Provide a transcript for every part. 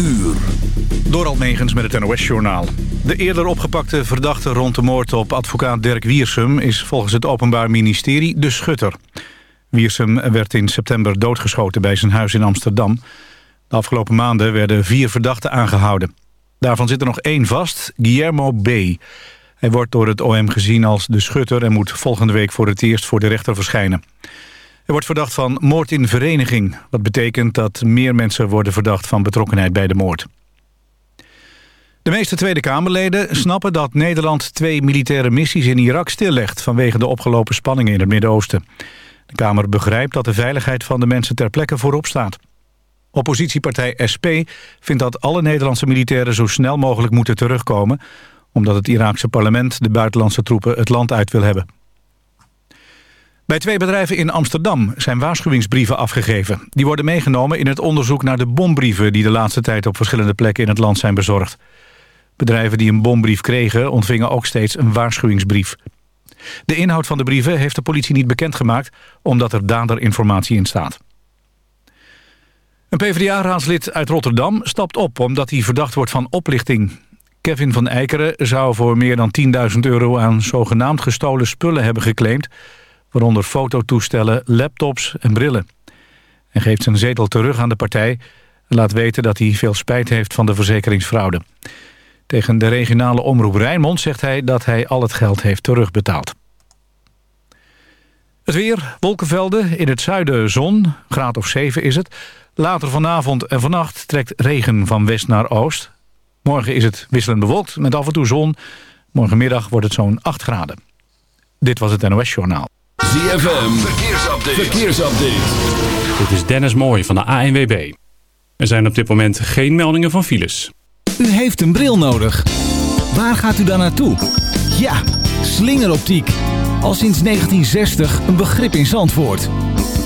uur. Door met het NOS-journaal. De eerder opgepakte verdachte rond de moord op advocaat Dirk Wiersum... is volgens het Openbaar Ministerie de schutter. Wiersum werd in september doodgeschoten bij zijn huis in Amsterdam. De afgelopen maanden werden vier verdachten aangehouden. Daarvan zit er nog één vast, Guillermo B. Hij wordt door het OM gezien als de schutter... en moet volgende week voor het eerst voor de rechter verschijnen. Hij wordt verdacht van moord in vereniging. Wat betekent dat meer mensen worden verdacht van betrokkenheid bij de moord. De meeste Tweede Kamerleden snappen dat Nederland twee militaire missies in Irak stillegt... vanwege de opgelopen spanningen in het Midden-Oosten. De Kamer begrijpt dat de veiligheid van de mensen ter plekke voorop staat. Oppositiepartij SP vindt dat alle Nederlandse militairen zo snel mogelijk moeten terugkomen... omdat het Iraakse parlement de buitenlandse troepen het land uit wil hebben. Bij twee bedrijven in Amsterdam zijn waarschuwingsbrieven afgegeven. Die worden meegenomen in het onderzoek naar de bombrieven... die de laatste tijd op verschillende plekken in het land zijn bezorgd. Bedrijven die een bombrief kregen ontvingen ook steeds een waarschuwingsbrief. De inhoud van de brieven heeft de politie niet bekendgemaakt... omdat er daderinformatie in staat. Een PvdA-raadslid uit Rotterdam stapt op omdat hij verdacht wordt van oplichting. Kevin van Eikeren zou voor meer dan 10.000 euro aan zogenaamd gestolen spullen hebben geclaimd waaronder fototoestellen, laptops en brillen. Hij geeft zijn zetel terug aan de partij en laat weten dat hij veel spijt heeft van de verzekeringsfraude. Tegen de regionale omroep Rijnmond zegt hij dat hij al het geld heeft terugbetaald. Het weer, wolkenvelden, in het zuiden zon, graad of 7 is het. Later vanavond en vannacht trekt regen van west naar oost. Morgen is het wisselend bewolkt met af en toe zon. Morgenmiddag wordt het zo'n 8 graden. Dit was het NOS Journaal. ZFM, verkeersupdate. verkeersupdate. Dit is Dennis Mooij van de ANWB. Er zijn op dit moment geen meldingen van files. U heeft een bril nodig. Waar gaat u dan naartoe? Ja, slingeroptiek. Al sinds 1960 een begrip in Zandvoort.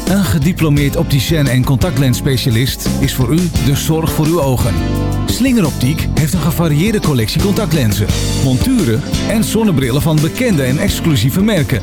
Een gediplomeerd opticien en contactlensspecialist is voor u de zorg voor uw ogen. Slingeroptiek heeft een gevarieerde collectie contactlenzen, monturen en zonnebrillen van bekende en exclusieve merken.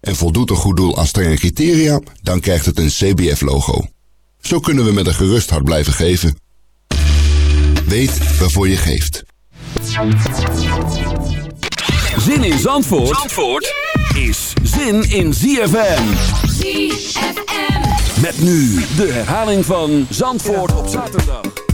En voldoet een goed doel aan strenge criteria, dan krijgt het een CBF-logo. Zo kunnen we met een gerust hart blijven geven. Weet waarvoor je geeft. Zin in Zandvoort, Zandvoort is zin in ZFM. ZFM. Met nu de herhaling van Zandvoort op zaterdag.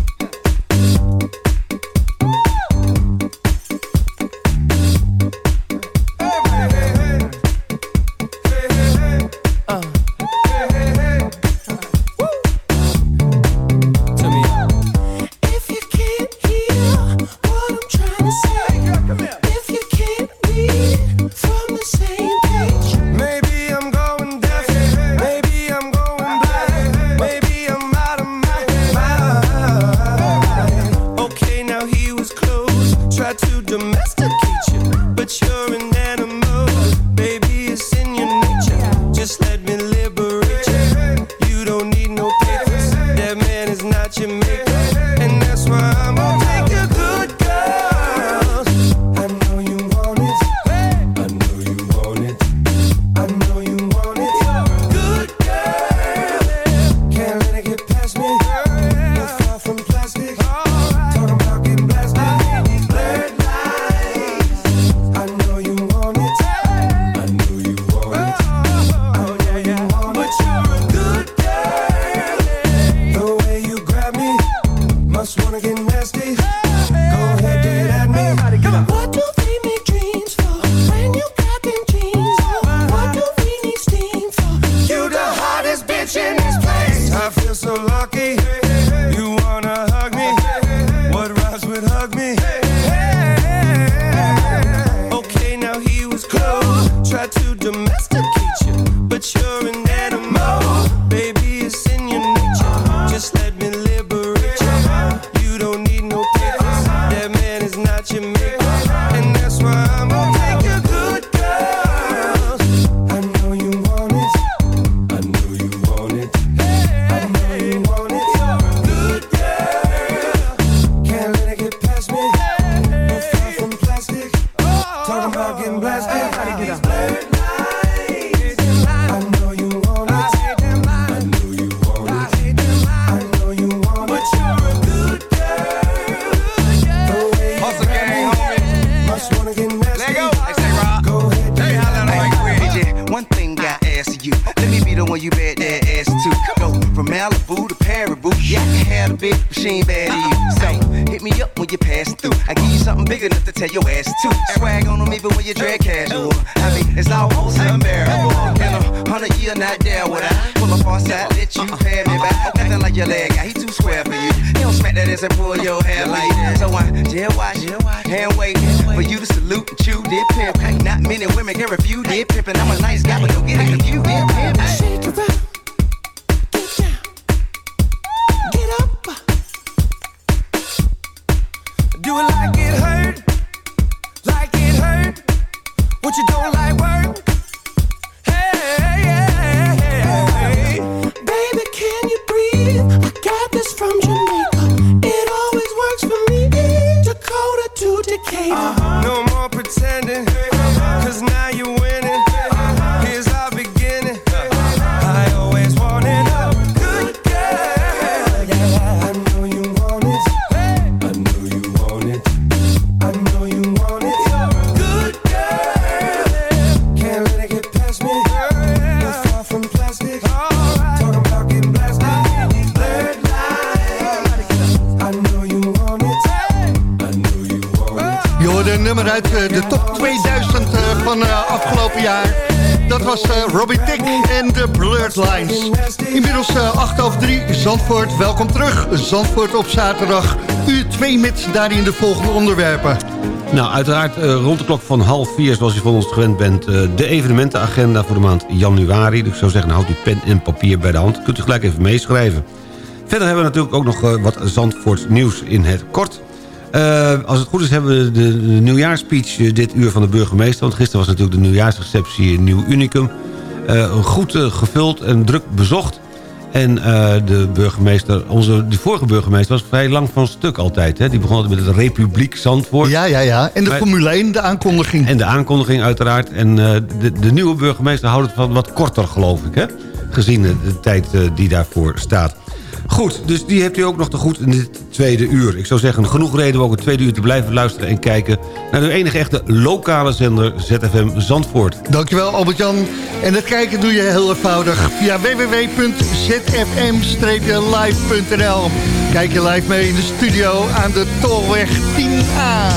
No more pretending. Inmiddels eh, 8 over 3, Zandvoort. Welkom terug. Zandvoort op zaterdag. Uur 2 met daarin de volgende onderwerpen. Nou, uiteraard eh, rond de klok van half vier, zoals u van ons gewend bent... eh, de evenementenagenda voor de maand januari. Dus ik zou zeggen, houd uw pen en papier bij de hand. Kunt u gelijk even meeschrijven. Verder hebben we natuurlijk ook nog eh, wat Zandvoort nieuws in het kort. Als het goed is hebben we de, de nieuwjaarspeech dit uur van de burgemeester. Want gisteren was natuurlijk de nieuwjaarsreceptie in Nieuw Unicum. Eh, goed eh, gevuld en druk bezocht. En eh, de burgemeester, onze de vorige burgemeester was vrij lang van stuk altijd. Hè? Die begon altijd met het Republiek Zandvoort. Ja, ja, ja. En de Wij- Formule 1, de aankondiging. En de aankondiging uiteraard. En de, de nieuwe burgemeester houdt het van wat korter, geloof ik. Hè? Gezien de, tijd die daarvoor staat. Goed, dus die hebt u ook nog te goed in dit tweede uur. Ik zou zeggen, genoeg reden om ook het tweede uur te blijven luisteren... en kijken naar de enige echte lokale zender ZFM Zandvoort. Dankjewel Albert-Jan. En dat kijken doe je heel eenvoudig via www.zfm-live.nl Kijk je live mee in de studio aan de Tolweg 10A.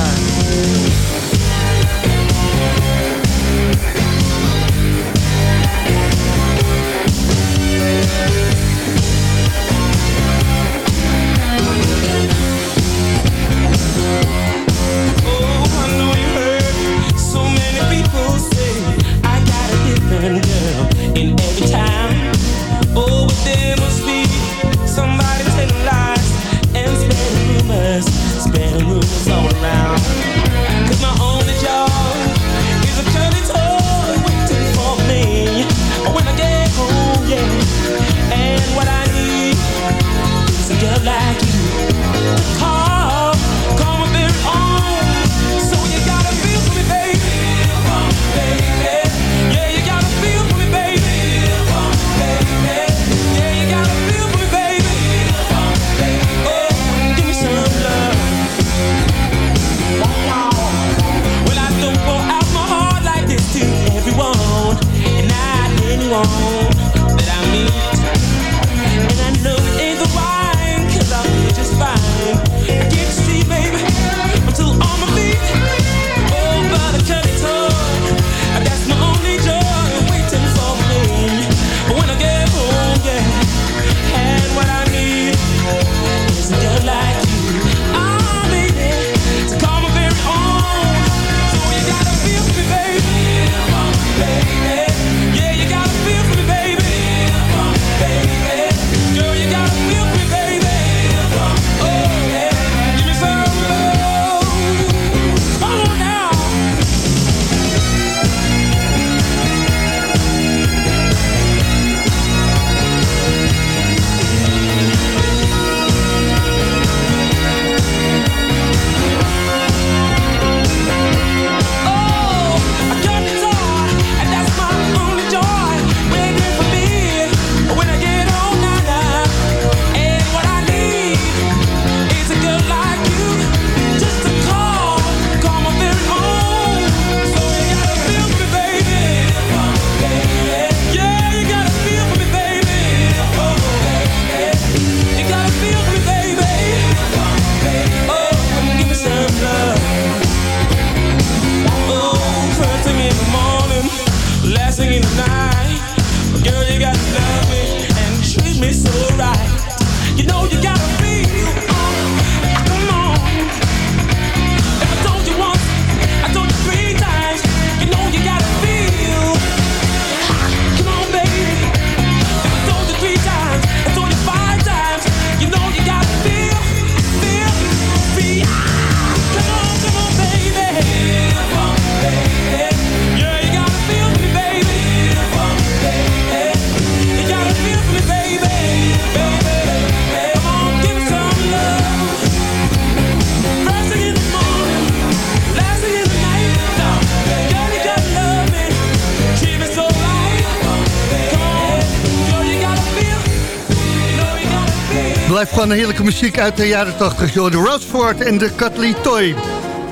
Een heerlijke muziek uit de jaren 80. Joh. De en de Cutley Toy.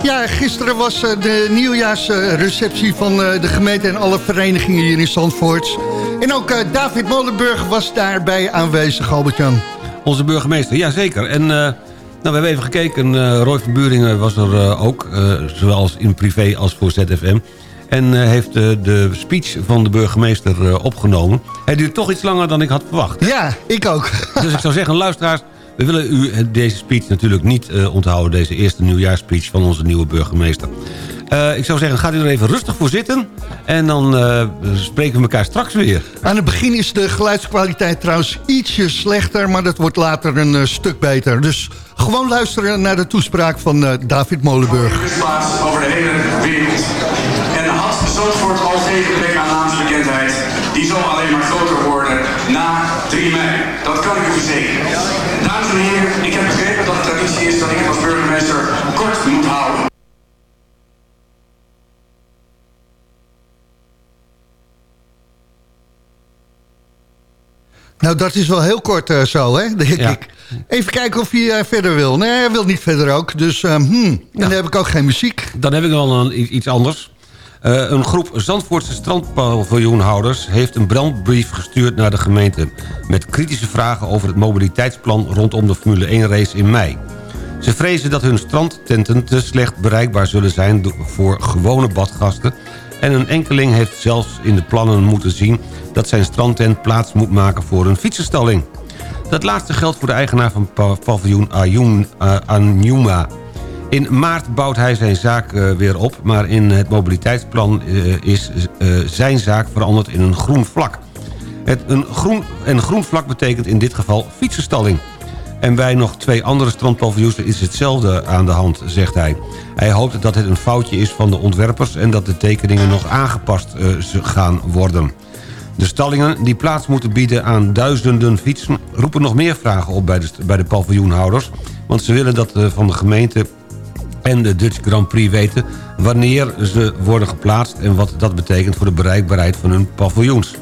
Ja, gisteren was eh, de nieuwjaarsreceptie van eh, de gemeente en alle verenigingen hier in Zandvoort. En ook eh, David Molenburg was daarbij aanwezig, Albert-Jan. Onze burgemeester, ja zeker. En nou, we hebben even gekeken. Roy van Buringen was er ook, zowel in privé als voor ZFM. En heeft de speech van de burgemeester opgenomen. Hij duurt toch iets langer dan ik had verwacht. Ja, ik ook. Dus ik zou zeggen, luisteraars... we willen u deze speech natuurlijk niet eh, onthouden... deze eerste nieuwjaarspeech van onze nieuwe burgemeester. Eh, ik zou zeggen, gaat u er even rustig voor zitten... en dan eh, spreken we elkaar straks weer. Aan het begin is de geluidskwaliteit trouwens ietsje slechter... maar dat wordt later een stuk beter. Dus gewoon luisteren naar de toespraak van eh, David Molenburg. over de hele wereld. En had Zandvoort al geen gebrek aan naamsbekendheid, die zal alleen maar groter worden na 3 mei. Dat kan ik u verzekeren. Dames en heren, ik heb begrepen dat het traditie is dat ik het als burgemeester kort moet houden. Nou, dat is wel heel kort eh, zo, hè, denk Ja. ik. Even kijken of hij eh, verder wil. Nee, hij wil niet verder ook. Dus eh, hmm, dan heb ik ook geen muziek. Dan heb ik wel een, iets anders. Eh, een groep Zandvoortse strandpaviljoenhouders... heeft een brandbrief gestuurd naar de gemeente... met kritische vragen over het mobiliteitsplan... rondom de Formule 1-race in mei. Ze vrezen dat hun strandtenten te slecht bereikbaar zullen zijn... voor gewone badgasten... en een enkeling heeft zelfs in de plannen moeten zien... dat zijn strandtent plaats moet maken voor een fietsenstalling. Dat laatste geldt voor de eigenaar van pa- paviljoen Ayun, uh, Anjuma... In maart bouwt hij zijn zaak eh, weer op... maar in het mobiliteitsplan eh, is eh, zijn zaak veranderd in een groen vlak. Het, een groen, en groen vlak betekent in dit geval fietsenstalling. En bij nog twee andere strandpaviljoens is hetzelfde aan de hand, zegt hij. Hij hoopt dat het een foutje is van de ontwerpers... en dat de tekeningen nog aangepast z- gaan worden. De stallingen die plaats moeten bieden aan duizenden fietsen... roepen nog meer vragen op bij de, bij de paviljoenhouders... want ze willen dat van de gemeente en de Dutch Grand Prix weten... wanneer ze worden geplaatst en wat dat betekent voor de bereikbaarheid van hun paviljoens.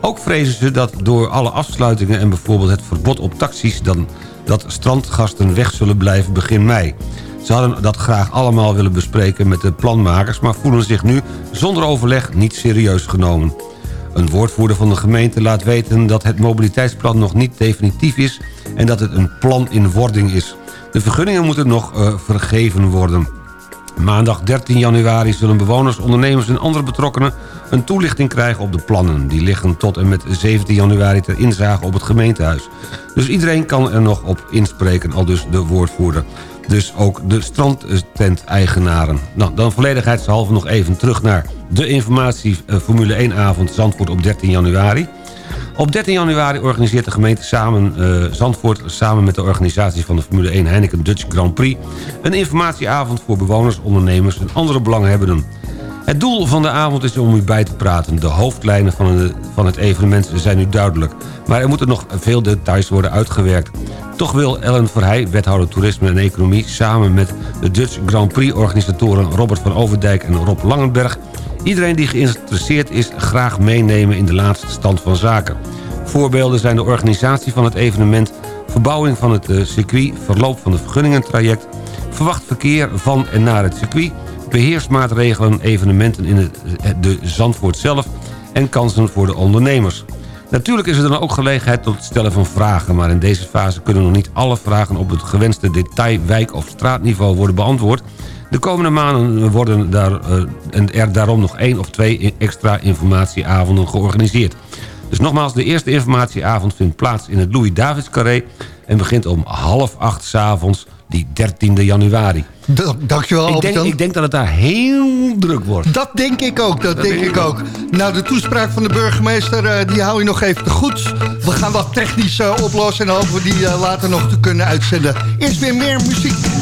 Ook vrezen ze dat door alle afsluitingen en bijvoorbeeld het verbod op taxis... Dan, dat strandgasten weg zullen blijven begin mei. Ze hadden dat graag allemaal willen bespreken met de planmakers... maar voelen zich nu zonder overleg niet serieus genomen. Een woordvoerder van de gemeente laat weten dat het mobiliteitsplan nog niet definitief is... en dat het een plan in wording is. De vergunningen moeten nog eh, vergeven worden. Maandag 13 januari zullen bewoners, ondernemers en andere betrokkenen... een toelichting krijgen op de plannen. Die liggen tot en met 17 januari ter inzage op het gemeentehuis. Dus iedereen kan er nog op inspreken, al dus de woordvoerder. Dus ook de strandtent-eigenaren. Nou, dan volledigheidshalve nog even terug naar de informatie Formule 1-avond Zandvoort op 13 januari. Op 13 januari organiseert de gemeente samen, eh, Zandvoort... samen met de organisatie van de Formule 1 Heineken Dutch Grand Prix... een informatieavond voor bewoners, ondernemers en andere belanghebbenden. Het doel van de avond is om u bij te praten. De hoofdlijnen van, van het evenement zijn nu duidelijk. Maar er moeten nog veel details worden uitgewerkt. Toch wil Ellen Verheij, wethouder toerisme en economie... samen met de Dutch Grand Prix-organisatoren Robert van Overdijk en Rob Langenberg... iedereen die geïnteresseerd is graag meenemen in de laatste stand van zaken. Voorbeelden zijn de organisatie van het evenement... verbouwing van het eh, circuit, verloop van het vergunningentraject... verwacht verkeer van en naar het circuit... beheersmaatregelen, evenementen in het, de Zandvoort zelf... en kansen voor de ondernemers. Natuurlijk is er dan ook gelegenheid tot het stellen van vragen... maar in deze fase kunnen nog niet alle vragen op het gewenste detail... wijk- of straatniveau worden beantwoord. De komende maanden worden daar, eh, en er daarom nog één of twee extra informatieavonden georganiseerd. Dus nogmaals, de eerste informatieavond vindt plaats in het Louis-Davids Carré... en begint om half acht s'avonds, die 13 januari. Da- dankjewel, Ik denk, ik denk dat het daar heel druk wordt. Dat denk ik ook, dat, denk ik ook. Nou, de toespraak van de burgemeester, eh, die hou je nog even te goed. We gaan dat technisch eh, oplossen en hopen we die later nog te kunnen uitzenden. Eerst weer meer muziek.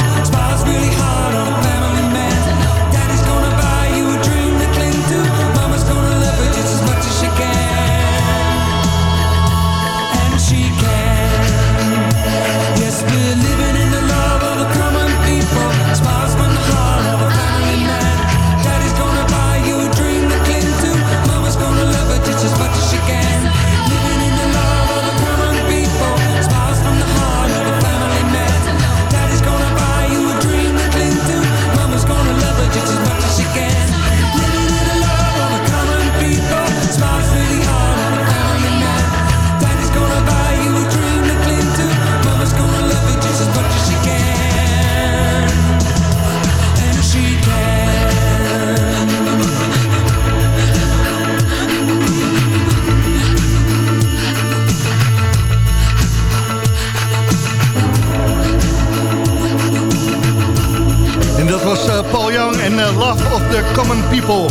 Eh, Love of the Common People.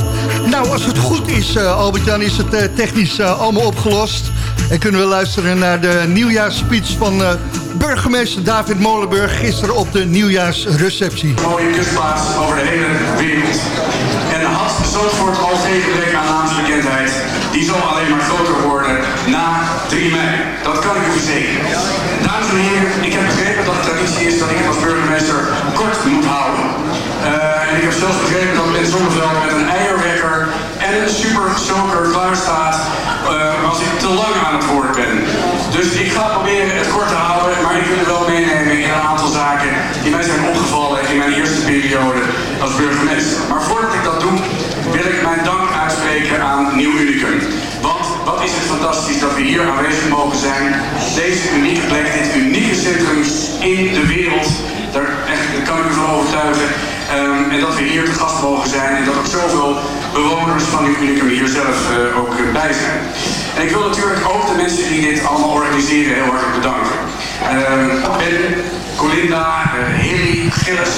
Nou, als het goed is, eh, Albert-Jan, is het eh, technisch eh, allemaal opgelost. En kunnen we luisteren naar de nieuwjaarsspeech van burgemeester David Molenburg... gisteren op de nieuwjaarsreceptie. mooie kustplaats over de hele wereld. En had Zandvoort al tegengewerkt aan naamsbekendheid, die zal alleen maar groter worden na 3 mei. Dat kan ik u verzekeren. Dames en heren, ik heb begrepen dat het traditie is dat ik het als burgemeester kort moet houden. En ik heb zelfs begrepen dat Ben Zonneveld met een eierwekker en een super klaar staat eh, als ik te lang aan het woord ben. Dus ik ga proberen het kort te houden, maar ik wil wel meenemen in een aantal zaken die mij zijn opgevallen in mijn eerste periode als burgemeester. Maar voordat ik dat doe, wil ik mijn dank uitspreken aan Nieuw Unicum. Want wat is het fantastisch dat we hier aanwezig mogen zijn. Deze unieke plek, dit unieke centrum in de wereld. Daar, echt, daar kan ik u van overtuigen. Ehm, en dat we hier te gast mogen zijn en dat ook zoveel bewoners van Nieuw Unicum hier zelf eh, ook bij zijn. En ik wil natuurlijk ook de mensen die dit allemaal organiseren heel hartelijk bedanken. Ehm, ben, Colinda, eh, Hilly, Gilles,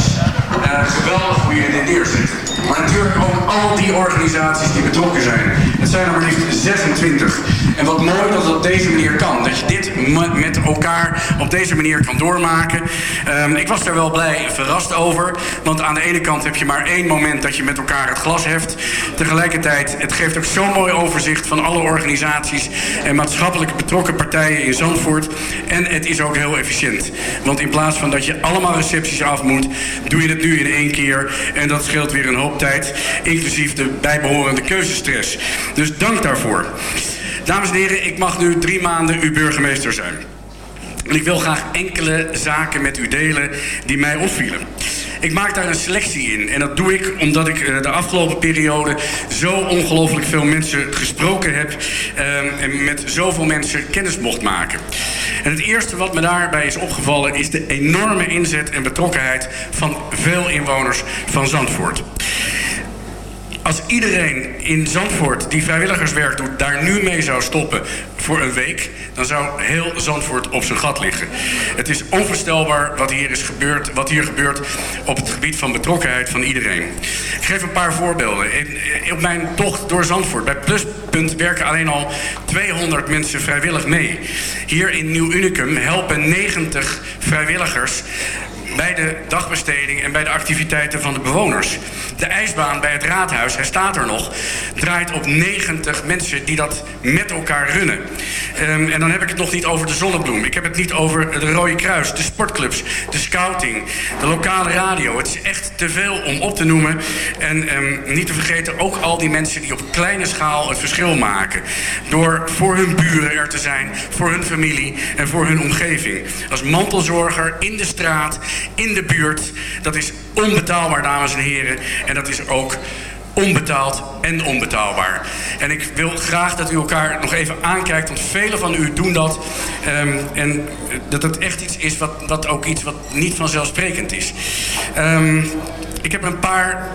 eh, geweldig hoe jullie dit neerzetten. Maar natuurlijk ook al die organisaties die betrokken zijn. Het zijn er maar liefst 26. En wat mooi dat het op deze manier kan. Dat je dit met elkaar op deze manier kan doormaken. Ehm, ik was daar wel blij verrast over. Want aan de ene kant heb je maar één moment dat je met elkaar het glas heft. Tegelijkertijd, het geeft ook zo'n mooi overzicht van alle organisaties en maatschappelijk betrokken partijen in Zandvoort. En het is ook heel efficiënt. Want in plaats van dat je allemaal recepties af moet, doe je het nu in één keer. En dat scheelt weer een hoop tijd, inclusief de bijbehorende keuzestress. Dus dank daarvoor. Dames en heren, ik mag nu drie maanden uw burgemeester zijn. En ik wil graag enkele zaken met u delen die mij opvielen. Ik maak daar een selectie in. En dat doe ik omdat ik eh, de afgelopen periode zo ongelooflijk veel mensen gesproken heb. ehm, en met zoveel mensen kennis mocht maken. En het eerste wat me daarbij is opgevallen is de enorme inzet en betrokkenheid van veel inwoners van Zandvoort. Als iedereen in Zandvoort die vrijwilligerswerk doet, daar nu mee zou stoppen voor een week, dan zou heel Zandvoort op zijn gat liggen. Het is onvoorstelbaar wat hier is gebeurd, wat hier gebeurt op het gebied van betrokkenheid van iedereen. Ik geef een paar voorbeelden. In- op mijn tocht door Zandvoort, bij Pluspunt werken alleen al 200 mensen vrijwillig mee. Hier in Nieuw Unicum helpen 90 vrijwilligers bij de dagbesteding en bij de activiteiten van de bewoners. De ijsbaan bij het raadhuis, hij staat er nog, draait op 90 mensen die dat met elkaar runnen. Ehm, en dan heb ik het nog niet over de zonnebloem. Ik heb het niet over de Rode Kruis, de sportclubs, de scouting, de lokale radio. Het is echt te veel om op te noemen. En ehm, niet te vergeten ook al die mensen die op kleine schaal het verschil maken. Door voor hun buren er te zijn, voor hun familie en voor hun omgeving. Als mantelzorger in de straat, in de buurt. Dat is onbetaalbaar, dames en heren. En dat is ook onbetaald en onbetaalbaar. En ik wil graag dat u elkaar nog even aankijkt, want velen van u doen dat. Ehm, en dat het echt iets is wat, wat ook iets wat niet vanzelfsprekend is. Ehm, ik heb een paar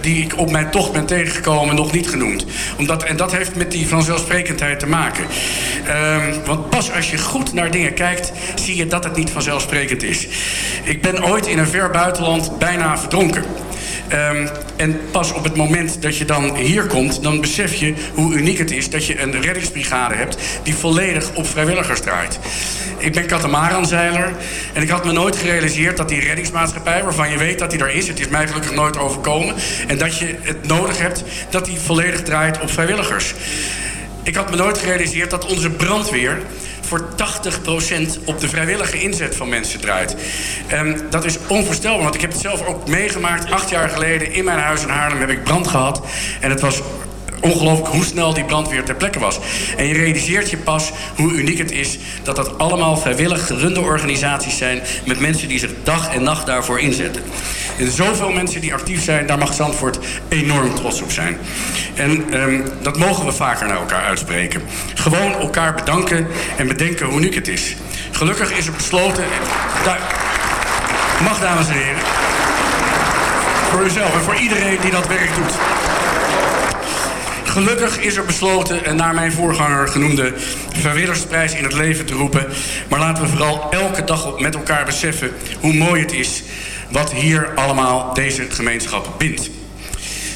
die ik op mijn tocht ben tegengekomen nog niet genoemd. Omdat, en dat heeft met die vanzelfsprekendheid te maken. Ehm, want pas als je goed naar dingen kijkt, zie je dat het niet vanzelfsprekend is. Ik ben ooit in een ver buitenland bijna verdronken. Ehm, en pas op het moment dat je dan hier komt, dan besef je hoe uniek het is dat je een reddingsbrigade hebt die volledig op vrijwilligers draait. Ik ben katamaranzeiler en ik had me nooit gerealiseerd dat die reddingsmaatschappij, waarvan je weet dat die er is, het is mij gelukkig nooit overkomen, en dat je het nodig hebt dat die volledig draait op vrijwilligers. Ik had me nooit gerealiseerd dat onze brandweer voor 80% op de vrijwillige inzet van mensen draait. En dat is onvoorstelbaar, want ik heb het zelf ook meegemaakt. Acht jaar geleden in mijn huis in Haarlem heb ik brand gehad. En het was ongelooflijk hoe snel die brandweer ter plekke was. En je realiseert je pas hoe uniek het is dat dat allemaal vrijwillig gerunde organisaties zijn met mensen die zich dag en nacht daarvoor inzetten. En zoveel mensen die actief zijn, daar mag Zandvoort enorm trots op zijn. En ehm, dat mogen we vaker naar elkaar uitspreken. Gewoon elkaar bedanken en bedenken hoe uniek het is. Gelukkig is er besloten. Mag, dames en heren. Voor uzelf en voor iedereen die dat werk doet. Gelukkig is er besloten een naar mijn voorganger genoemde vrijwilligersprijs in het leven te roepen. Maar laten we vooral elke dag met elkaar beseffen hoe mooi het is wat hier allemaal deze gemeenschap bindt.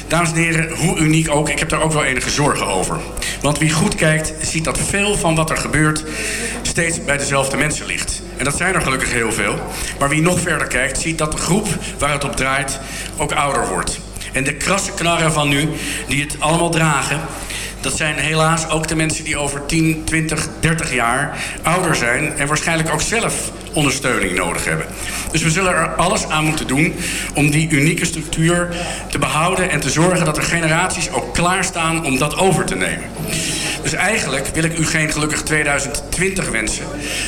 Dames en heren, hoe uniek ook, ik heb daar ook wel enige zorgen over. Want wie goed kijkt, ziet dat veel van wat er gebeurt steeds bij dezelfde mensen ligt. En dat zijn er gelukkig heel veel. Maar wie nog verder kijkt, ziet dat de groep waar het op draait ook ouder wordt. En de krasse knarren van nu, die het allemaal dragen, dat zijn helaas ook de mensen die over 10, 20, 30 jaar ouder zijn en waarschijnlijk ook zelf ondersteuning nodig hebben. Dus we zullen er alles aan moeten doen om die unieke structuur te behouden en te zorgen dat er generaties ook klaarstaan om dat over te nemen. Dus eigenlijk wil ik u geen gelukkig 2020 wensen,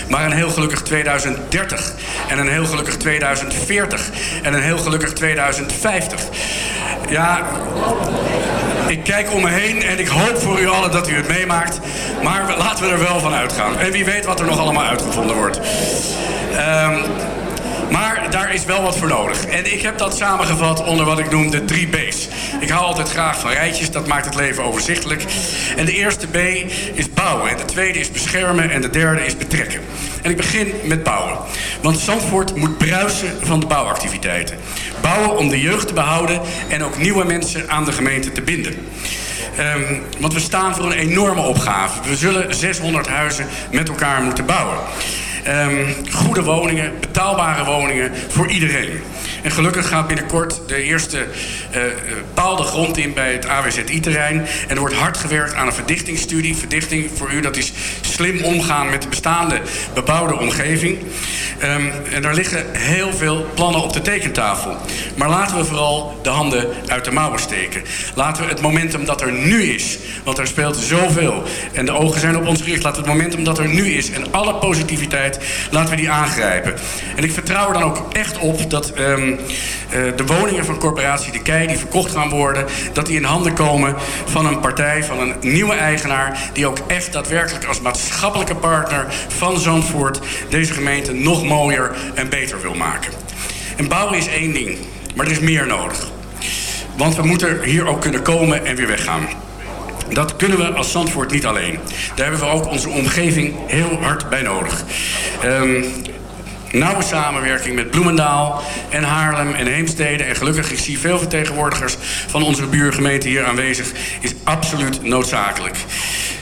maar een heel gelukkig 2030 en een heel gelukkig 2040 en een heel gelukkig 2050. Ja, ik kijk om me heen en ik hoop voor u allen dat u het meemaakt. Maar laten we er wel van uitgaan. En wie weet wat er nog allemaal uitgevonden wordt. Ehm, is wel wat voor nodig. En ik heb dat samengevat onder wat ik noem de drie B's. Ik hou altijd graag van rijtjes, dat maakt het leven overzichtelijk. En de eerste B is bouwen. En de tweede is beschermen. En de derde is betrekken. En ik begin met bouwen. Want Zandvoort moet bruisen van de bouwactiviteiten. Bouwen om de jeugd te behouden en ook nieuwe mensen aan de gemeente te binden. Ehm, want we staan voor een enorme opgave. We zullen 600 huizen met elkaar moeten bouwen. Ehm, goede woningen, betaalbare woningen voor iedereen. En gelukkig gaat binnenkort de eerste eh, paal de grond in bij het AWZI-terrein. En er wordt hard gewerkt aan een verdichtingsstudie. Verdichting voor u, dat is slim omgaan met de bestaande bebouwde omgeving. Ehm, en daar liggen heel veel plannen op de tekentafel. Maar laten we vooral de handen uit de mouwen steken. Laten we het momentum dat er nu is, want er speelt zoveel en de ogen zijn op ons gericht. Laten we het momentum dat er nu is en alle positiviteit, laten we die aangrijpen. En ik vertrouw er dan ook echt op dat ehm, eh, de woningen van corporatie De Kei, die verkocht gaan worden, dat die in handen komen van een partij, van een nieuwe eigenaar, die ook echt daadwerkelijk als maatschappelijke partner van Zandvoort deze gemeente nog mooier en beter wil maken. En bouwen is één ding, maar er is meer nodig. Want we moeten hier ook kunnen komen en weer weggaan. Dat kunnen we als Zandvoort niet alleen. Daar hebben we ook onze omgeving heel hard bij nodig. Ehm, nauwe samenwerking met Bloemendaal en Haarlem en Heemstede. En gelukkig, ik zie veel vertegenwoordigers van onze buurgemeente hier aanwezig. Is absoluut noodzakelijk.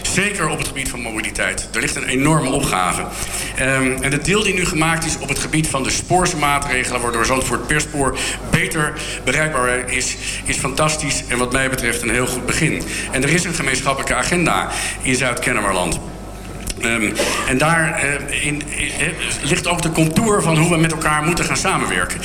Zeker op het gebied van mobiliteit. Er ligt een enorme opgave. Ehm, en de deal die nu gemaakt is op het gebied van de spoorse maatregelen... waardoor Zandvoort per spoor beter bereikbaar is, is fantastisch. En wat mij betreft een heel goed begin. En er is een gemeenschappelijke agenda in Zuid-Kennemerland. Ehm, en daar eh, in, eh, ligt ook de contour van hoe we met elkaar moeten gaan samenwerken.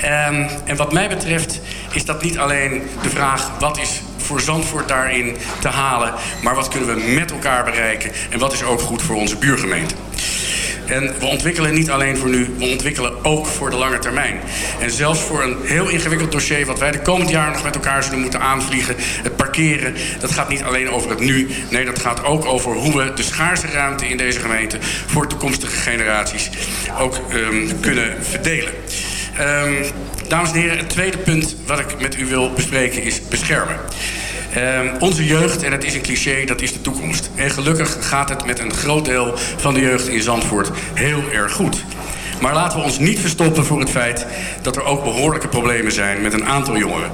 Ehm, en wat mij betreft is dat niet alleen de vraag wat is voor Zandvoort daarin te halen, maar wat kunnen we met elkaar bereiken en wat is ook goed voor onze buurgemeente. En we ontwikkelen niet alleen voor nu, we ontwikkelen ook voor de lange termijn. En zelfs voor een heel ingewikkeld dossier, wat wij de komend jaar nog met elkaar zullen moeten aanvliegen, het parkeren, dat gaat niet alleen over het nu. Nee, dat gaat ook over hoe we de schaarse ruimte in deze gemeente voor toekomstige generaties ook ehm, kunnen verdelen. Ehm, dames en heren, het tweede punt wat ik met u wil bespreken is beschermen. Ehm, onze jeugd, en het is een cliché, dat is de toekomst. En gelukkig gaat het met een groot deel van de jeugd in Zandvoort heel erg goed. Maar laten we ons niet verstoppen voor het feit dat er ook behoorlijke problemen zijn met een aantal jongeren.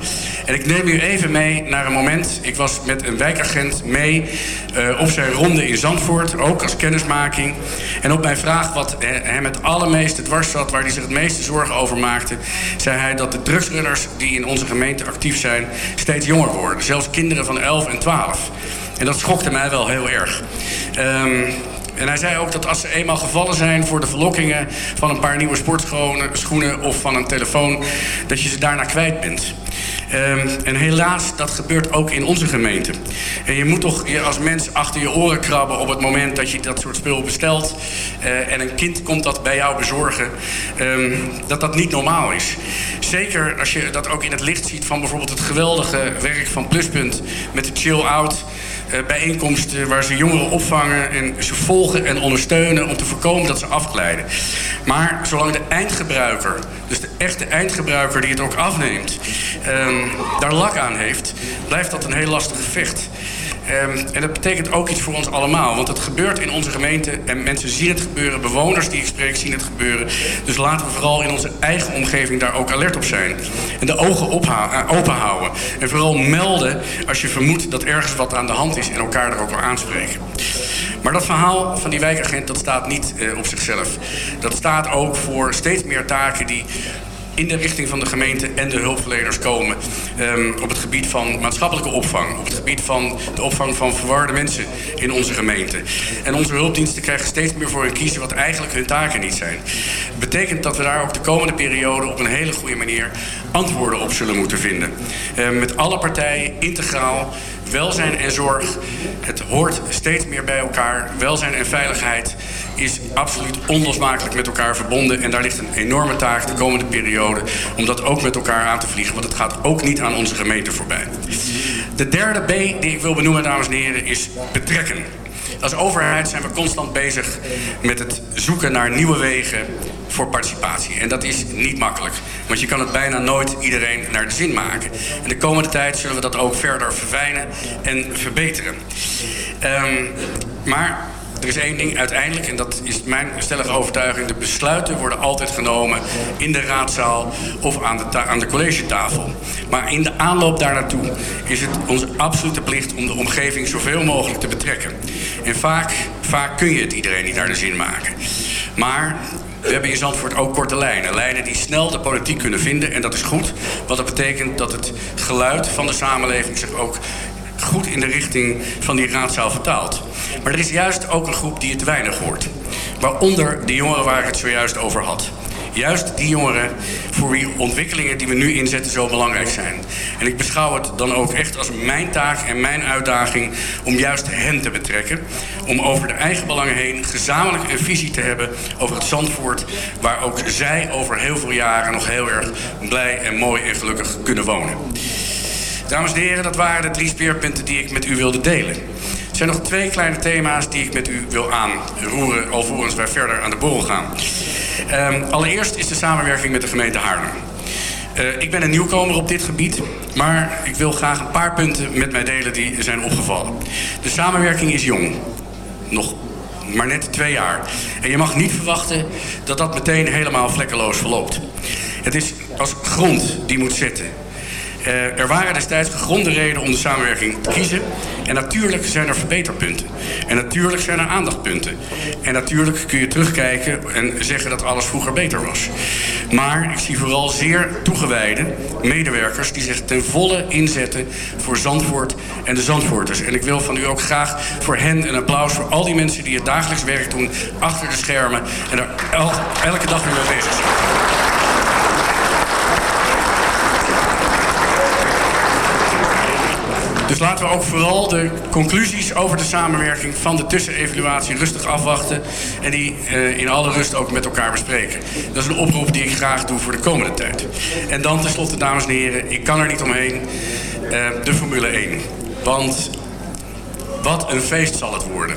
En ik neem u even mee naar een moment. Ik was met een wijkagent mee uh, op zijn ronde in Zandvoort, ook als kennismaking. En op mijn vraag wat hem het allermeeste dwars zat, waar hij zich het meeste zorgen over maakte, zei hij dat de drugsrunners die in onze gemeente actief zijn, steeds jonger worden. Zelfs kinderen van 11 en 12. En dat schokte mij wel heel erg. Um, en hij zei ook dat als ze eenmaal gevallen zijn voor de verlokkingen van een paar nieuwe sportschoenen of van een telefoon, dat je ze daarna kwijt bent. Um, en helaas, dat gebeurt ook in onze gemeente. En je moet toch je als mens achter je oren krabben op het moment dat je dat soort spul bestelt. Uh, en een kind komt dat bij jou bezorgen. Um, dat dat niet normaal is. Zeker als je dat ook in het licht ziet van bijvoorbeeld het geweldige werk van Pluspunt met de Chill Out bijeenkomsten waar ze jongeren opvangen en ze volgen en ondersteunen om te voorkomen dat ze afglijden. Maar zolang de eindgebruiker, dus de echte eindgebruiker die het ook afneemt, um, daar lak aan heeft, blijft dat een heel lastig gevecht. Um, en dat betekent ook iets voor ons allemaal. Want het gebeurt in onze gemeente en mensen zien het gebeuren. Bewoners die ik spreek zien het gebeuren. Dus laten we vooral in onze eigen omgeving daar ook alert op zijn. En de ogen open houden. En vooral melden als je vermoedt dat ergens wat aan de hand is en elkaar er ook wel aanspreken. Maar dat verhaal van die wijkagent dat staat niet uh, op zichzelf. Dat staat ook voor steeds meer taken die in de richting van de gemeente en de hulpverleners komen. Um, op het gebied van maatschappelijke opvang. Op het gebied van de opvang van verwarde mensen in onze gemeente. En onze hulpdiensten krijgen steeds meer voor hun kiezen wat eigenlijk hun taken niet zijn. Betekent dat we daar ook de komende periode op een hele goede manier antwoorden op zullen moeten vinden. Um, met alle partijen integraal welzijn en zorg. Het hoort steeds meer bij elkaar. Welzijn en veiligheid is absoluut onlosmakelijk met elkaar verbonden. En daar ligt een enorme taak de komende periode om dat ook met elkaar aan te vliegen. Want het gaat ook niet aan onze gemeente voorbij. De derde B die ik wil benoemen, dames en heren, is betrekken. Als overheid zijn we constant bezig met het zoeken naar nieuwe wegen voor participatie. En dat is niet makkelijk. Want je kan het bijna nooit iedereen naar de zin maken. En de komende tijd zullen we dat ook verder verfijnen en verbeteren. Um, maar er is één ding uiteindelijk, en dat is mijn stellige overtuiging... de besluiten worden altijd genomen in de raadzaal of aan de, aan de collegetafel. Maar in de aanloop daar naartoe is het onze absolute plicht... om de omgeving zoveel mogelijk te betrekken. En vaak, vaak kun je het iedereen niet naar de zin maken. Maar we hebben in Zandvoort ook korte lijnen. Lijnen die snel de politiek kunnen vinden. En dat is goed. Want dat betekent dat het geluid van de samenleving zich ook goed in de richting van die raadzaal vertaalt. Maar er is juist ook een groep die het weinig hoort. Waaronder de jongeren waar ik het zojuist over had. Juist die jongeren voor wie ontwikkelingen die we nu inzetten zo belangrijk zijn. En ik beschouw het dan ook echt als mijn taak en mijn uitdaging om juist hen te betrekken. Om over de eigen belangen heen gezamenlijk een visie te hebben over het Zandvoort. Waar ook zij over heel veel jaren nog heel erg blij en mooi en gelukkig kunnen wonen. Dames en heren, dat waren de drie speerpunten die ik met u wilde delen. Er zijn nog twee kleine thema's die ik met u wil aanroeren... alvorens wij verder aan de borrel gaan. Um, allereerst is de samenwerking met de gemeente Haarlem. Eh, ik ben een nieuwkomer op dit gebied, maar ik wil graag een paar punten met mij delen die zijn opgevallen. De samenwerking is jong. Nog maar net twee jaar. En je mag niet verwachten dat dat meteen helemaal vlekkeloos verloopt. Het is als grond die moet zitten. Eh, er waren destijds gegronde redenen om de samenwerking te kiezen. En natuurlijk zijn er verbeterpunten. En natuurlijk zijn er aandachtpunten. En natuurlijk kun je terugkijken en zeggen dat alles vroeger beter was. Maar ik zie vooral zeer toegewijde medewerkers die zich ten volle inzetten voor Zandvoort en de Zandvoorters. En ik wil van u ook graag voor hen een applaus voor al die mensen die het dagelijks werk doen achter de schermen en el- elke dag weer mee bezig zijn. Dus laten we ook vooral de conclusies over de samenwerking van de tussenevaluatie rustig afwachten. En die eh, in alle rust ook met elkaar bespreken. Dat is een oproep die ik graag doe voor de komende tijd. En dan tenslotte, dames en heren, ik kan er niet omheen. eh, de Formule 1. Want wat een feest zal het worden.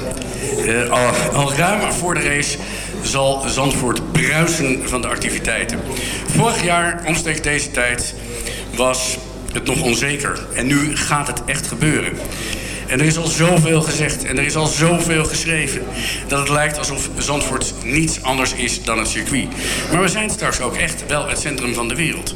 Eh, al, al ruim voor de race zal Zandvoort bruisen van de activiteiten. Vorig jaar, omstreeks deze tijd, was het nog onzeker. En nu gaat het echt gebeuren. En er is al zoveel gezegd en er is al zoveel geschreven... dat het lijkt alsof Zandvoort niets anders is dan het circuit. Maar we zijn straks ook echt wel het centrum van de wereld.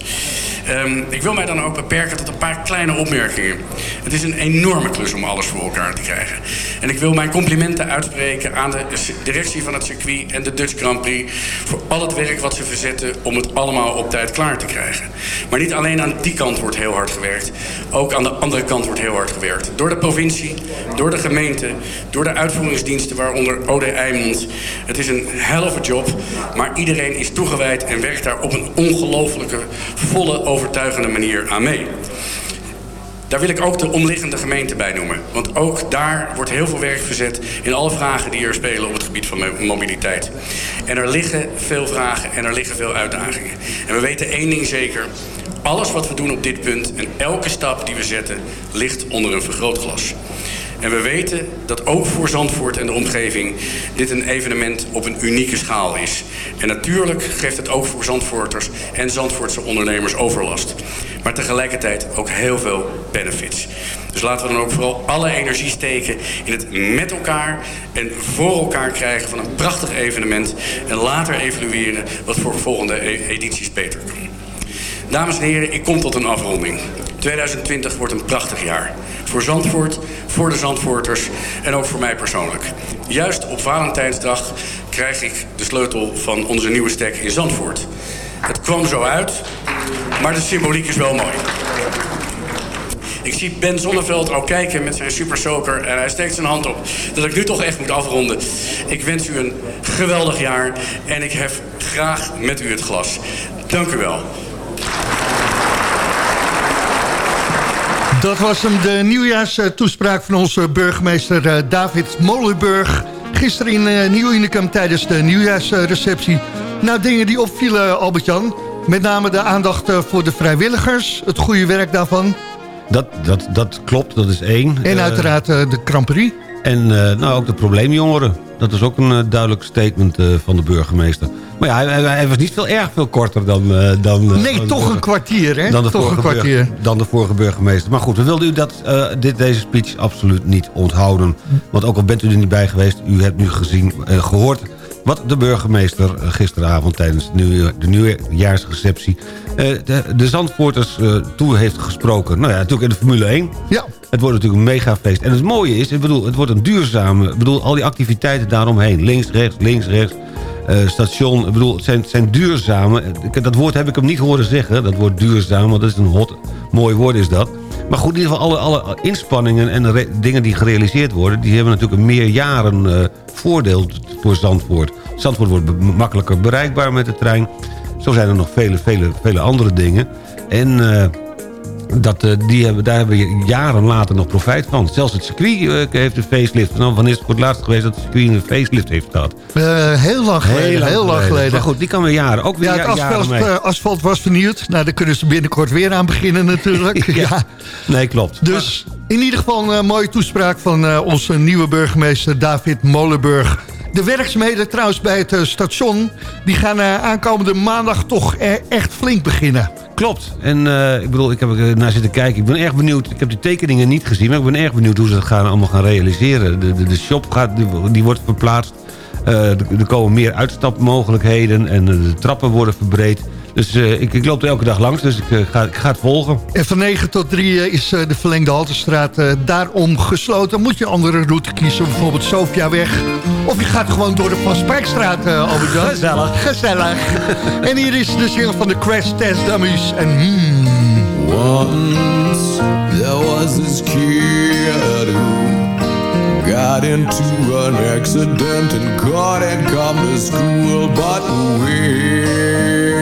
Ehm, ik wil mij dan ook beperken tot een paar kleine opmerkingen. Het is een enorme klus om alles voor elkaar te krijgen. En ik wil mijn complimenten uitspreken aan de directie van het circuit en de Dutch Grand Prix... voor al het werk wat ze verzetten om het allemaal op tijd klaar te krijgen. Maar niet alleen aan die kant wordt heel hard gewerkt. Ook aan de andere kant wordt heel hard gewerkt. Door de provincie, door de gemeente, door de uitvoeringsdiensten... waaronder OD Eimond. Het is een a job, maar iedereen is toegewijd... en werkt daar op een ongelofelijke, volle, overtuigende manier aan mee. Daar wil ik ook de omliggende gemeente bij noemen. Want ook daar wordt heel veel werk verzet in alle vragen die er spelen op het gebied van mo- mobiliteit. En er liggen veel vragen en er liggen veel uitdagingen. En we weten één ding zeker. Alles wat we doen op dit punt en elke stap die we zetten ligt onder een vergrootglas. En we weten dat ook voor Zandvoort en de omgeving dit een evenement op een unieke schaal is. En natuurlijk geeft het ook voor Zandvoorters en Zandvoortse ondernemers overlast. Maar tegelijkertijd ook heel veel benefits. Dus laten we dan ook vooral alle energie steken in het met elkaar en voor elkaar krijgen van een prachtig evenement. En later evalueren wat voor volgende e- edities beter kan. Dames en heren, ik kom tot een afronding. 2020 wordt een prachtig jaar. Voor Zandvoort, voor de Zandvoorters en ook voor mij persoonlijk. Juist op Valentijnsdag krijg ik de sleutel van onze nieuwe stek in Zandvoort. Het kwam zo uit, maar de symboliek is wel mooi. Ik zie Ben Zonneveld al kijken met zijn super soaker en hij steekt zijn hand op. Dat ik nu toch echt moet afronden. Ik wens u een geweldig jaar en ik hef graag met u het glas. Dank u wel. Dat was hem, de nieuwjaarstoespraak van onze burgemeester eh, David Molenburg. Gisteren in eh, Nieuw Unicum tijdens de nieuwjaarsreceptie. Nou, dingen die opvielen, Albert-Jan. Met name de aandacht eh, voor de vrijwilligers, het goede werk daarvan. Dat, dat, dat klopt, dat is één. En uiteraard de Grand Prix. En nou, ook de probleemjongeren. Dat is ook een eh, duidelijk statement eh, van de burgemeester. Maar ja, hij, hij- was niet veel erg veel korter dan... eh, dan Nee, dan- toch een kwartier, hè? Dan de, toch vorige een kwartier. dan de vorige burgemeester. Maar goed, we wilden u dat, dit, deze speech absoluut niet onthouden. Want ook al bent u er niet bij geweest... u hebt nu gezien en gehoord wat de burgemeester eh, gisteravond... tijdens de, nieuwjaarsreceptie eh, de, Zandvoorters eh, toe heeft gesproken. Nou ja, natuurlijk in de Formule 1. Ja. Het wordt natuurlijk een megafeest. En het mooie is, ik bedoel, het wordt een duurzame... Ik bedoel, al die activiteiten daaromheen. Links, rechts, links, rechts. station, ik bedoel, het zijn, het zijn duurzame... Dat woord heb ik hem niet horen zeggen. Dat woord duurzaam, want dat is een hot, mooi woord is dat. Maar goed, in ieder geval alle, alle inspanningen en dingen die gerealiseerd worden... die hebben natuurlijk een meerjaren eh voordeel voor Zandvoort. Zandvoort wordt makkelijker bereikbaar met de trein. Zo zijn er nog vele, vele, vele andere dingen. En... eh, dat, eh, die hebben, daar hebben we jaren later nog profijt van. Zelfs het circuit eh, heeft een facelift. Nou, wanneer is het voor het laatst geweest dat het circuit een facelift heeft gehad? Eh, heel lang geleden, heel lang geleden. Maar goed, die kan weer jaren. Ook weer Ja, het asfalt, mee. asfalt was vernieuwd. Nou, daar kunnen ze binnenkort weer aan beginnen natuurlijk. ja. Nee, klopt. Dus in ieder geval een mooie toespraak van onze nieuwe burgemeester David Molenburg. De werkzaamheden trouwens bij het station... die gaan aankomende maandag toch echt flink beginnen. Klopt. En eh, ik bedoel, ik heb er naar zitten kijken. Ik ben erg benieuwd. Ik heb de tekeningen niet gezien, maar ik ben erg benieuwd hoe ze het gaan, allemaal gaan realiseren. De, de, de shop gaat, die, wordt verplaatst. Eh, er, komen meer uitstapmogelijkheden en eh, de trappen worden verbreed. Dus eh, ik, ik loop er elke dag langs, dus ik, eh, ga, ik ga het volgen. En van 9 tot 3 eh, is eh, de verlengde Haltestraat eh, daarom gesloten. Moet je een andere route kiezen, bijvoorbeeld Sofiaweg. Of je gaat gewoon door de Van Spijkstraat, eh Albert-Jan. Gezellig. Gezellig. en hier is de single van de Crash Test Dummies. En hmm. Once there was this kid who got into an accident and couldn't come to school. But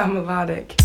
How melodic.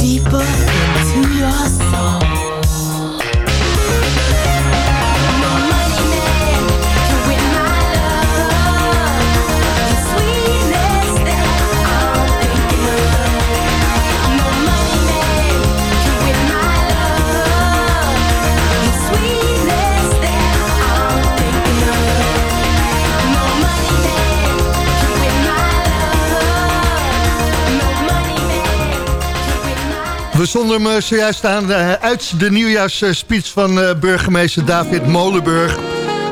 Deeper hem eh, zojuist aan eh, uit de nieuwjaarsspeech van eh, burgemeester David Molenburg.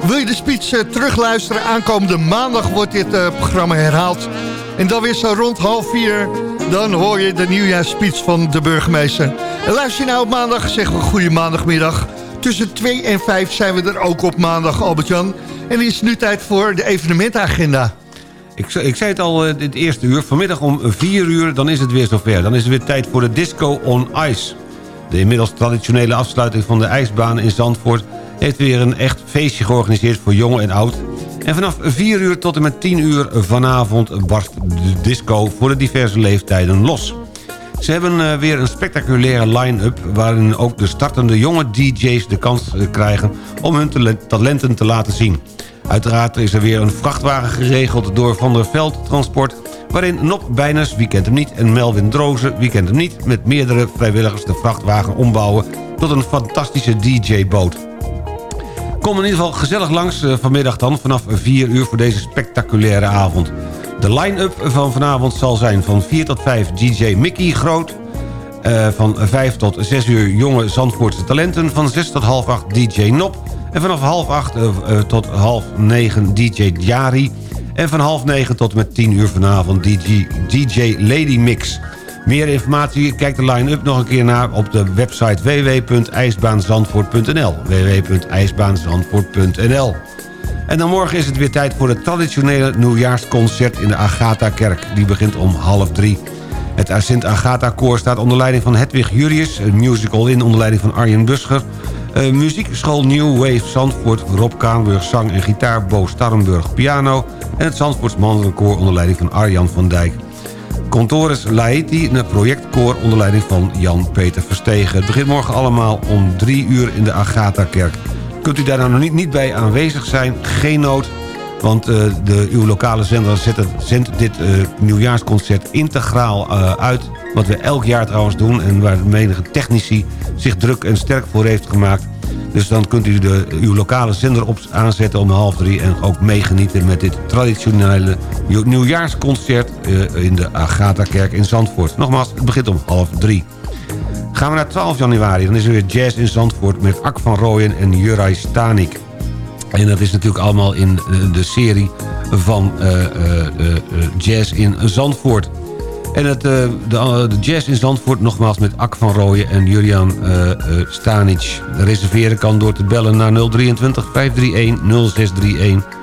Wil je de speech terugluisteren? Aankomende maandag wordt dit eh, programma herhaald. En dan weer zo rond half vier, dan hoor je de nieuwjaarsspeech van de burgemeester. En luister je nou op maandag, zeggen we goede maandagmiddag. Tussen 2 en 5 zijn we er ook op maandag, Albert-Jan. En is nu tijd voor de evenementagenda. Ik, ik zei het al het eerste uur. Vanmiddag om 4 uur, dan is het weer zover. Dan is het weer tijd voor de Disco on Ice. De inmiddels traditionele afsluiting van de ijsbaan in Zandvoort... heeft weer een echt feestje georganiseerd voor jong en oud. En vanaf 4 uur tot en met 10 uur vanavond barst de disco voor de diverse leeftijden los. Ze hebben eh, weer een spectaculaire line-up... waarin ook de startende jonge DJ's de kans eh, krijgen... om hun tale- talenten te laten zien. Uiteraard is er weer een vrachtwagen geregeld door Van der Veld Transport... waarin Nop Bijners, wie kent hem niet, en Melvin Drozen, wie kent hem niet... met meerdere vrijwilligers de vrachtwagen ombouwen tot een fantastische DJ-boot. Kom in ieder geval gezellig langs eh, vanmiddag dan vanaf 4 uur voor deze spectaculaire avond. De line-up van vanavond zal zijn van 4 tot 5 DJ Mickey Groot... eh, van 5 tot 6 uur jonge Zandvoortse talenten... van 6 tot half 8 DJ Nop... en vanaf half 8 eh, eh, tot half 9 DJ Jari... en van half 9 tot met 10 uur vanavond DJ, DJ Lady Mix... Meer informatie, kijk de line-up nog een keer naar op de website www.ijsbaanzandvoort.nl www.ijsbaanzandvoort.nl En dan morgen is het weer tijd voor het traditionele nieuwjaarsconcert in de Agatha-kerk. Die begint om half drie. Het Sint Agatha-koor staat onder leiding van Hedwig Jurius... een musical in onder leiding van Arjen Buscher... Eh, muziekschool New Wave Zandvoort, Rob Kaanburg zang en gitaar... Bo Starrenburg piano... en het Zandvoorts Mannenkoor onder leiding van Arjan van Dijk. Contores Laeti, een projectkoor onder leiding van Jan-Peter Verstegen. Het begint morgen allemaal om drie uur in de Agatha-kerk. Kunt u daar nou nog niet, niet bij aanwezig zijn? Geen nood, want eh, de, uw lokale zender zet dit eh, nieuwjaarsconcert integraal uit. Wat we elk jaar trouwens doen en waar menige technici zich druk en sterk voor heeft gemaakt. Dus dan kunt u de, uw lokale zender op aanzetten om half drie... en ook meegenieten met dit traditionele nieuw- nieuwjaarsconcert... eh, in de Agatha-kerk in Zandvoort. Nogmaals, het begint om half drie. Gaan we naar 12 januari, dan is er weer jazz in Zandvoort... met Ak van Rooyen en Juraj Stanik. En dat is natuurlijk allemaal in eh, de serie van eh, jazz in Zandvoort. En het, eh, de, eh, de jazz in Zandvoort nogmaals met Ak van Rooyen en Julian eh, Stanic. Reserveren kan door te bellen naar 023 531 0631...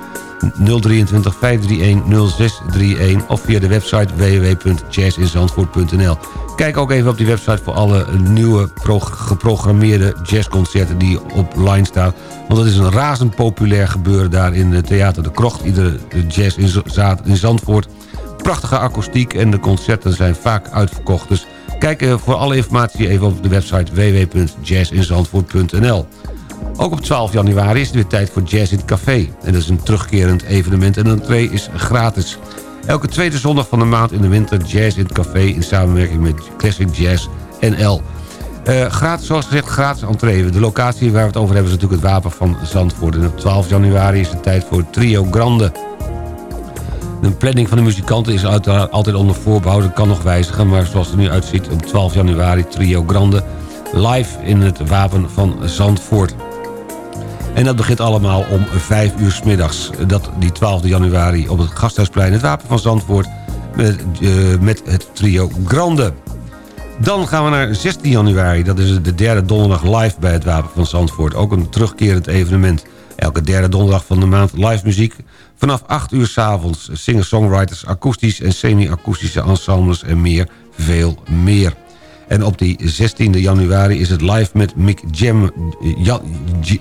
023 531 0631 of via de website www.jazzinzandvoort.nl. Kijk ook even op die website voor alle nieuwe pro- geprogrammeerde jazzconcerten die online staan. Want het is een razend populair gebeuren daar in het Theater de Krocht. Iedere jazz in Zandvoort. Prachtige akoestiek en de concerten zijn vaak uitverkocht. Dus kijk eh, voor alle informatie even op de website www.jazzinzandvoort.nl. Ook op 12 januari is het weer tijd voor Jazz in het Café. En dat is een terugkerend evenement en een entree is gratis. Elke tweede zondag van de maand in de winter Jazz in het Café... in samenwerking met Classic Jazz NL. Eh, gratis, zoals gezegd, gratis entree. De locatie waar we het over hebben is natuurlijk het Wapen van Zandvoort. En op 12 januari is het tijd voor Trio Grande. De planning van de muzikanten is altijd onder voorbehoud. Het kan nog wijzigen, maar zoals het er nu uitziet... op 12 januari Trio Grande live in het Wapen van Zandvoort. En dat begint allemaal om 5 uur 's middags. Dat die 12 januari op het Gasthuisplein, het Wapen van Zandvoort... met, eh, met het trio Grande. Dan gaan we naar 16 januari. Dat is de derde donderdag live bij het Wapen van Zandvoort. Ook een terugkerend evenement. Elke derde donderdag van de maand live muziek. Vanaf 8 uur s'avonds singer-songwriters, akoestisch en semi-akoestische ensembles en meer, veel meer. En op die 16 januari is het live met Mick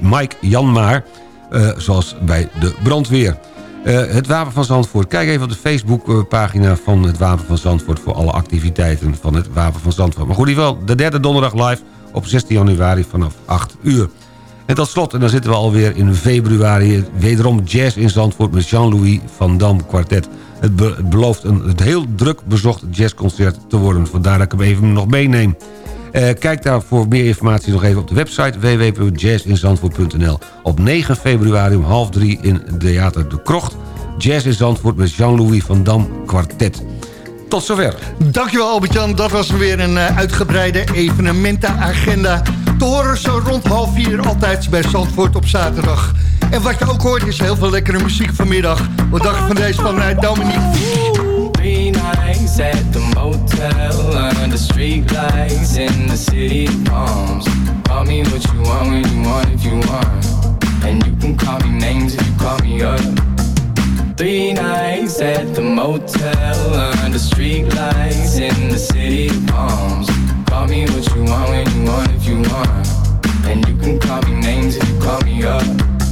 Mike Janmaar, eh, zoals bij de brandweer. Eh, het Wapen van Zandvoort. Kijk even op de Facebookpagina van het Wapen van Zandvoort... voor alle activiteiten van het Wapen van Zandvoort. Maar goed, in ieder geval de derde donderdag live op 16 januari vanaf 8 uur. En tot slot, en dan zitten we alweer in februari... wederom jazz in Zandvoort met Jean-Louis van Dam Quartet. Het, be- het belooft een heel druk bezocht jazzconcert te worden. Vandaar dat ik hem even nog meeneem. Eh, kijk daar voor meer informatie nog even op de website www.jazzinzandvoort.nl. Op 9 februari om half drie in Theater De Krocht. Jazz in Zandvoort met Jean-Louis van Dam Quartet. Tot zover. Dankjewel Albert-Jan, dat was weer een eh, uitgebreide evenementenagenda. Te horen zo rond half vier altijd bij Zandvoort op zaterdag. En wat je ook hoort is heel veel lekkere muziek vanmiddag. Wat dacht je van deze van eh, Dominique? Three nights at the motel under street lights in the city of palms. Call me what you want when you want if you want. And you can call me names if you call me up. Three nights at the motel under street lights in the city of palms. Call me what you want when you want if you want. And you can call me names if you call me up.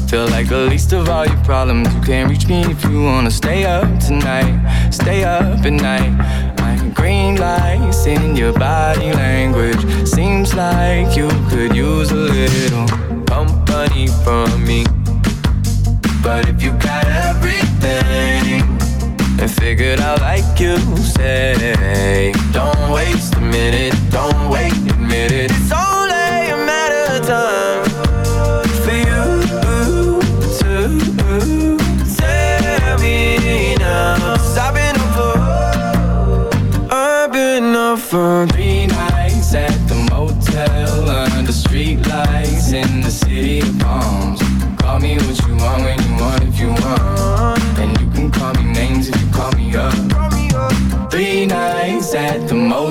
Feel like the least of all your problems. You can't reach me if you wanna stay up tonight. Stay up at night. Like green lights in your body language. Seems like you could use a little company from me. But if you got everything and figured out like you say, don't waste a minute, don't wait, admit it. It's only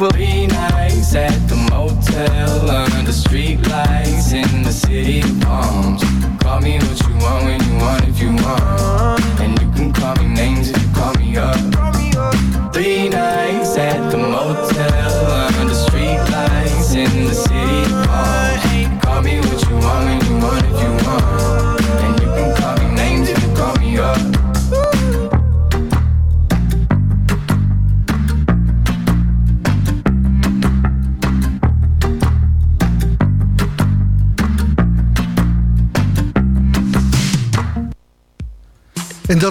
for three nights at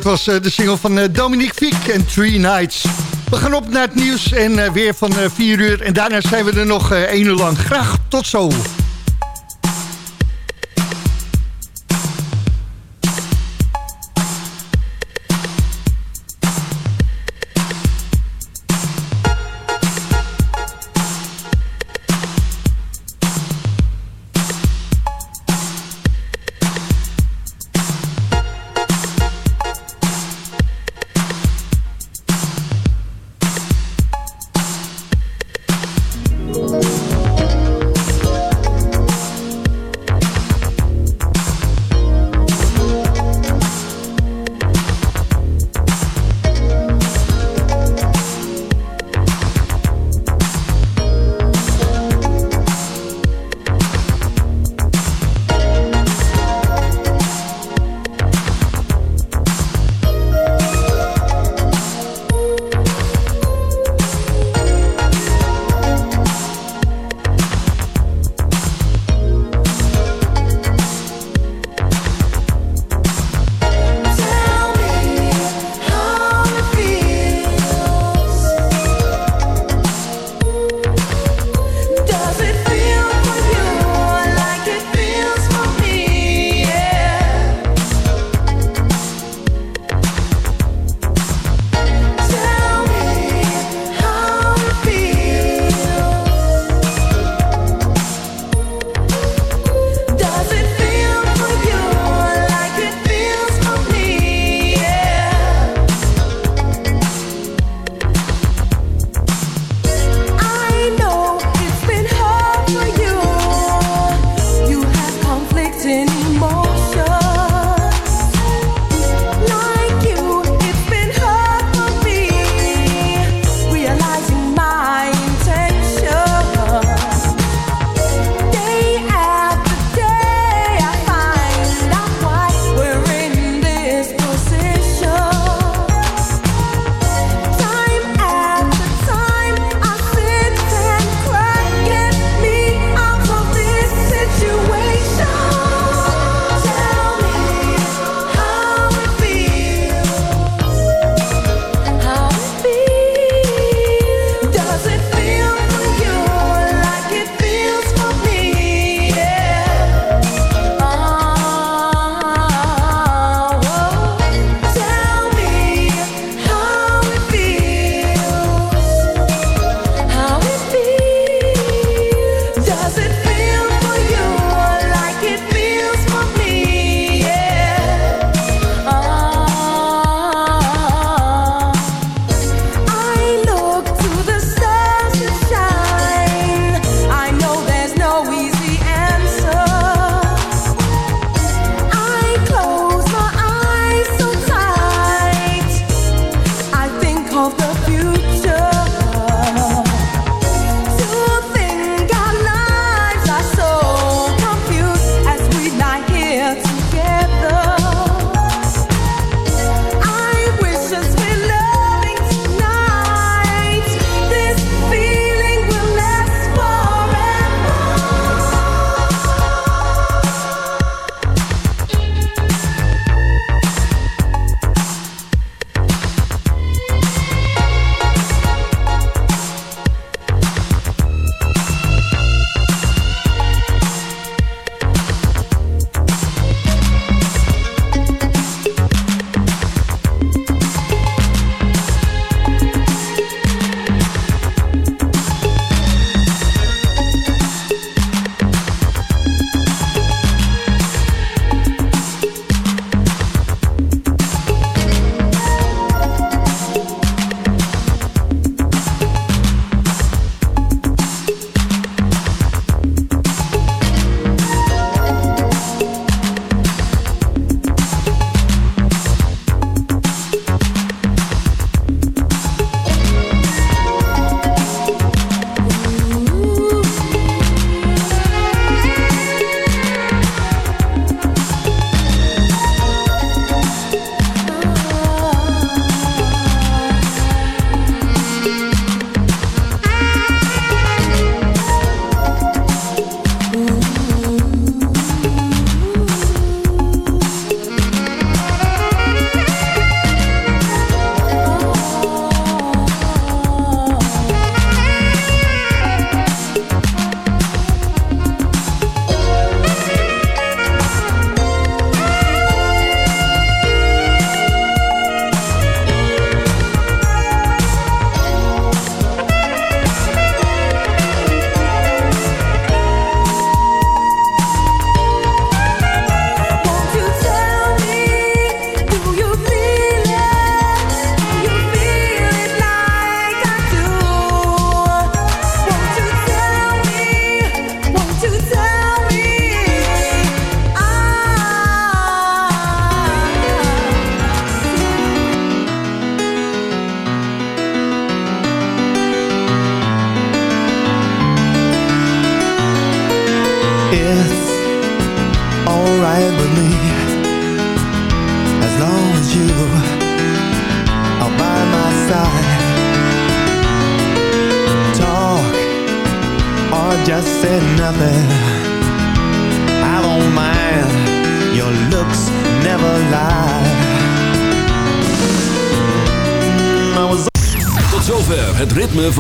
dat was eh, de single van eh, Dominique Fiek en Three Nights. We gaan op naar het nieuws en eh, weer van 4 uur. En daarna zijn we er nog eh 1 uur lang. Graag tot zo.